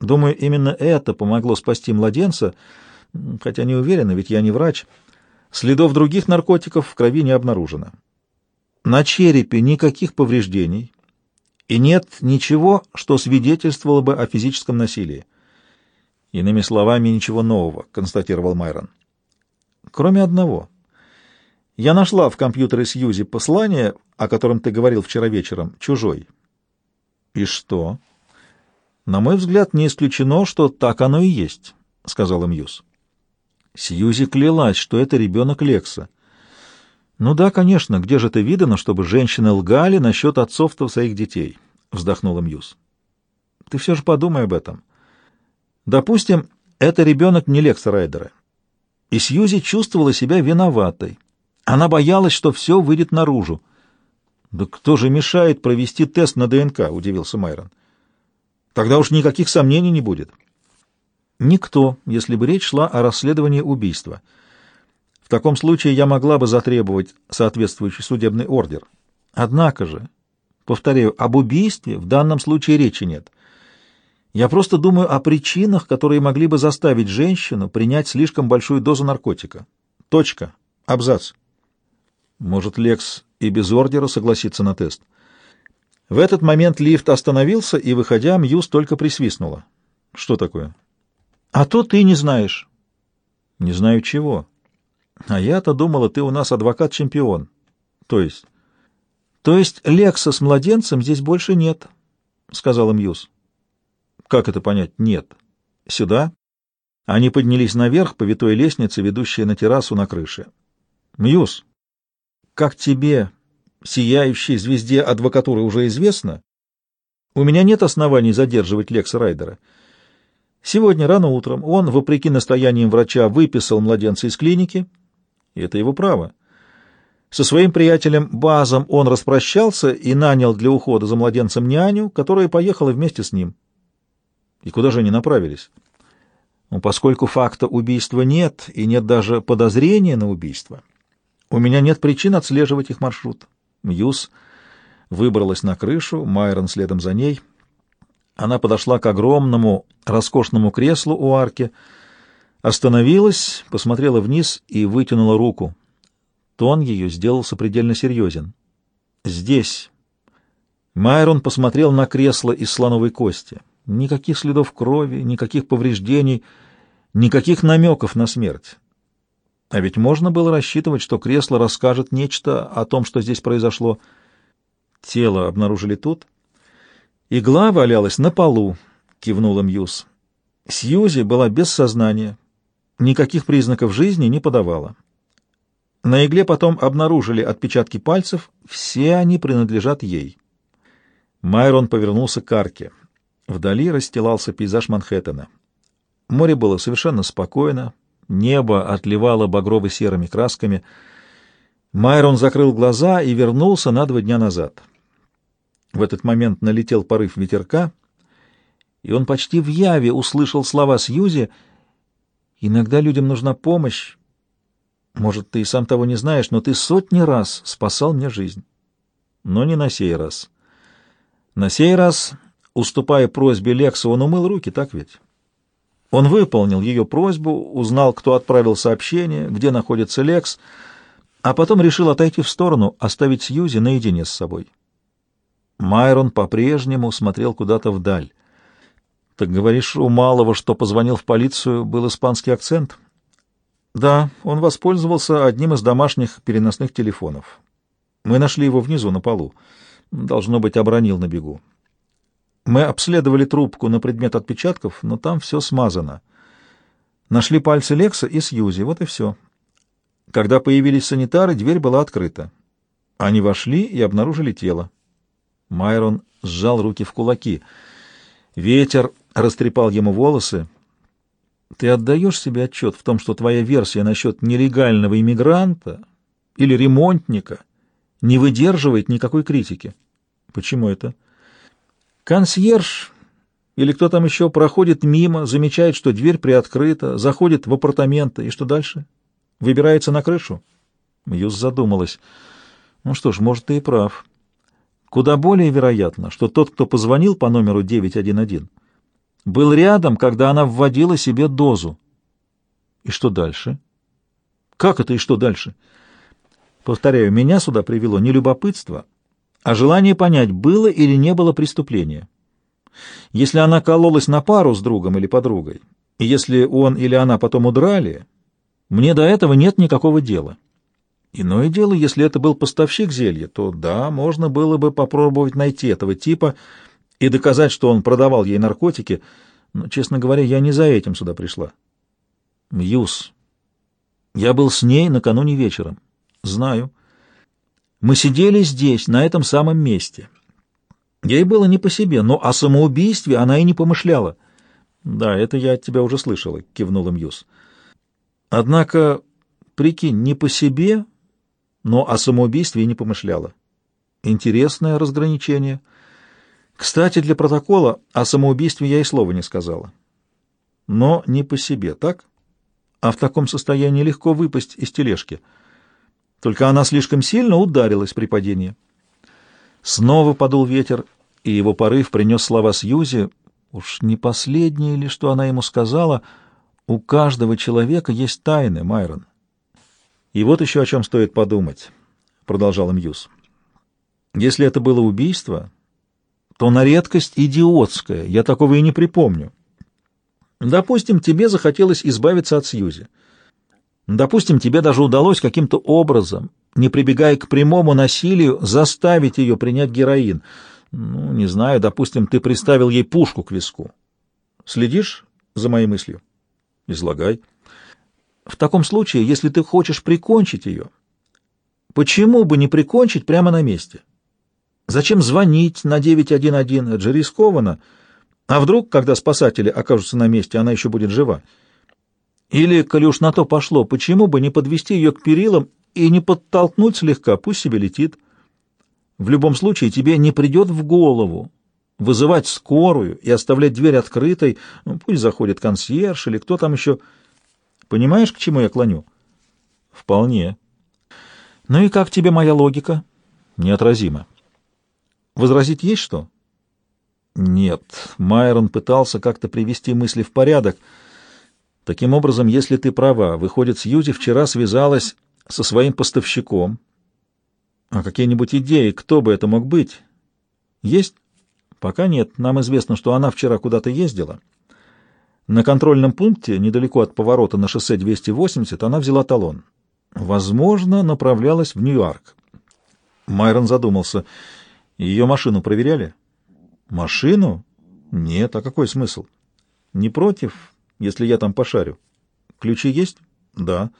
Думаю, именно это помогло спасти младенца, хотя не уверена, ведь я не врач. Следов других наркотиков в крови не обнаружено. На черепе никаких повреждений, и нет ничего, что свидетельствовало бы о физическом насилии. Иными словами, ничего нового, констатировал Майрон. Кроме одного. Я нашла в компьютере Сьюзи послание, о котором ты говорил вчера вечером, чужой. И что? На мой взгляд, не исключено, что так оно и есть, сказала Мьюз. Сьюзи клялась, что это ребенок Лекса. Ну да, конечно, где же это видано, чтобы женщины лгали насчет отцовства своих детей, вздохнула Мьюз. Ты все же подумай об этом. Допустим, это ребенок не Лекса Райдера. И Сьюзи чувствовала себя виноватой. Она боялась, что все выйдет наружу. «Да кто же мешает провести тест на ДНК?» — удивился Майрон. «Тогда уж никаких сомнений не будет». «Никто, если бы речь шла о расследовании убийства. В таком случае я могла бы затребовать соответствующий судебный ордер. Однако же, повторяю, об убийстве в данном случае речи нет. Я просто думаю о причинах, которые могли бы заставить женщину принять слишком большую дозу наркотика. Точка. Абзац. Может, Лекс и без ордера согласится на тест. В этот момент лифт остановился, и, выходя, Мьюз только присвистнула. Что такое? А то ты не знаешь. Не знаю чего. А я-то думала, ты у нас адвокат-чемпион. То есть? То есть Лекса с младенцем здесь больше нет, сказала Мьюз. Как это понять? Нет. Сюда? Они поднялись наверх по витой лестнице, ведущей на террасу на крыше. Мьюз, как тебе, сияющей звезде адвокатуры, уже известно, у меня нет оснований задерживать Лекса Райдера. Сегодня рано утром он, вопреки настояниям врача, выписал младенца из клиники, и это его право. Со своим приятелем Базом он распрощался и нанял для ухода за младенцем няню, которая поехала вместе с ним. И куда же они направились? Ну, поскольку факта убийства нет и нет даже подозрения на убийство, у меня нет причин отслеживать их маршрут. Мьюз выбралась на крышу, Майрон следом за ней. Она подошла к огромному роскошному креслу у арки, остановилась, посмотрела вниз и вытянула руку. Тон ее сделался предельно серьезен. «Здесь». Майрон посмотрел на кресло из слоновой кости. Никаких следов крови, никаких повреждений, никаких намеков на смерть. А ведь можно было рассчитывать, что кресло расскажет нечто о том, что здесь произошло. Тело обнаружили тут. Игла валялась на полу, кивнула Мьюз. Сьюзи была без сознания, никаких признаков жизни не подавала. На игле потом обнаружили отпечатки пальцев, все они принадлежат ей. Майрон повернулся к арке. Вдали расстилался пейзаж Манхэттена. Море было совершенно спокойно, Небо отливало багрово-серыми красками. Майрон закрыл глаза и вернулся на два дня назад. В этот момент налетел порыв ветерка, и он почти в яве услышал слова Сьюзи «Иногда людям нужна помощь. Может, ты и сам того не знаешь, но ты сотни раз спасал мне жизнь. Но не на сей раз. На сей раз, уступая просьбе Лекса, он умыл руки, так ведь?» Он выполнил ее просьбу, узнал, кто отправил сообщение, где находится Лекс, а потом решил отойти в сторону, оставить Сьюзи наедине с собой. Майрон по-прежнему смотрел куда-то вдаль. «Так говоришь, у малого, что позвонил в полицию, был испанский акцент?» «Да, он воспользовался одним из домашних переносных телефонов. Мы нашли его внизу, на полу. Должно быть, обронил на бегу. Мы обследовали трубку на предмет отпечатков, но там все смазано. Нашли пальцы Лекса и Сьюзи, вот и все. Когда появились санитары, дверь была открыта. Они вошли и обнаружили тело. Майрон сжал руки в кулаки. Ветер растрепал ему волосы. «Ты отдаешь себе отчет в том, что твоя версия насчет нелегального иммигранта или ремонтника не выдерживает никакой критики?» «Почему это?» Консьерж или кто там еще проходит мимо, замечает, что дверь приоткрыта, заходит в апартаменты, и что дальше? Выбирается на крышу? Мьюз задумалась. Ну что ж, может, ты и прав. Куда более вероятно, что тот, кто позвонил по номеру 911, был рядом, когда она вводила себе дозу. И что дальше? Как это и что дальше? Повторяю, меня сюда привело не любопытство, а желание понять, было или не было преступления. Если она кололась на пару с другом или подругой, и если он или она потом удрали, мне до этого нет никакого дела. Иное дело, если это был поставщик зелья, то да, можно было бы попробовать найти этого типа и доказать, что он продавал ей наркотики, но, честно говоря, я не за этим сюда пришла. Мьюз. Я был с ней накануне вечером. Знаю. Мы сидели здесь, на этом самом месте. Ей было не по себе, но о самоубийстве она и не помышляла. Да, это я от тебя уже слышала, кивнул Мьюз. Однако, прикинь, не по себе, но о самоубийстве не помышляла. Интересное разграничение. Кстати, для протокола о самоубийстве я и слова не сказала. Но не по себе, так? А в таком состоянии легко выпасть из тележки. Только она слишком сильно ударилась при падении. Снова подул ветер, и его порыв принес слова Сьюзи. Уж не последнее ли, что она ему сказала? У каждого человека есть тайны, Майрон. И вот еще о чем стоит подумать, — продолжал Мьюз. Если это было убийство, то на редкость идиотское, я такого и не припомню. Допустим, тебе захотелось избавиться от Сьюзи. Допустим, тебе даже удалось каким-то образом, не прибегая к прямому насилию, заставить ее принять героин. Ну, не знаю, допустим, ты приставил ей пушку к виску. Следишь за моей мыслью? Излагай. В таком случае, если ты хочешь прикончить ее, почему бы не прикончить прямо на месте? Зачем звонить на 911? Это же рискованно. А вдруг, когда спасатели окажутся на месте, она еще будет жива? Или, коли уж на то пошло, почему бы не подвести ее к перилам и не подтолкнуть слегка, пусть себе летит? В любом случае тебе не придет в голову вызывать скорую и оставлять дверь открытой, ну, пусть заходит консьерж или кто там еще... Понимаешь, к чему я клоню? Вполне. Ну и как тебе моя логика? Неотразимо. Возразить есть что? Нет. Майрон пытался как-то привести мысли в порядок. Таким образом, если ты права, выходит, Сьюзи вчера связалась со своим поставщиком. А какие-нибудь идеи, кто бы это мог быть? Есть? Пока нет. Нам известно, что она вчера куда-то ездила. На контрольном пункте, недалеко от поворота на шоссе 280, она взяла талон. Возможно, направлялась в Нью-Йорк. Майрон задумался. Ее машину проверяли? Машину? Нет, а какой смысл? Не против, если я там пошарю? Ключи есть? Да.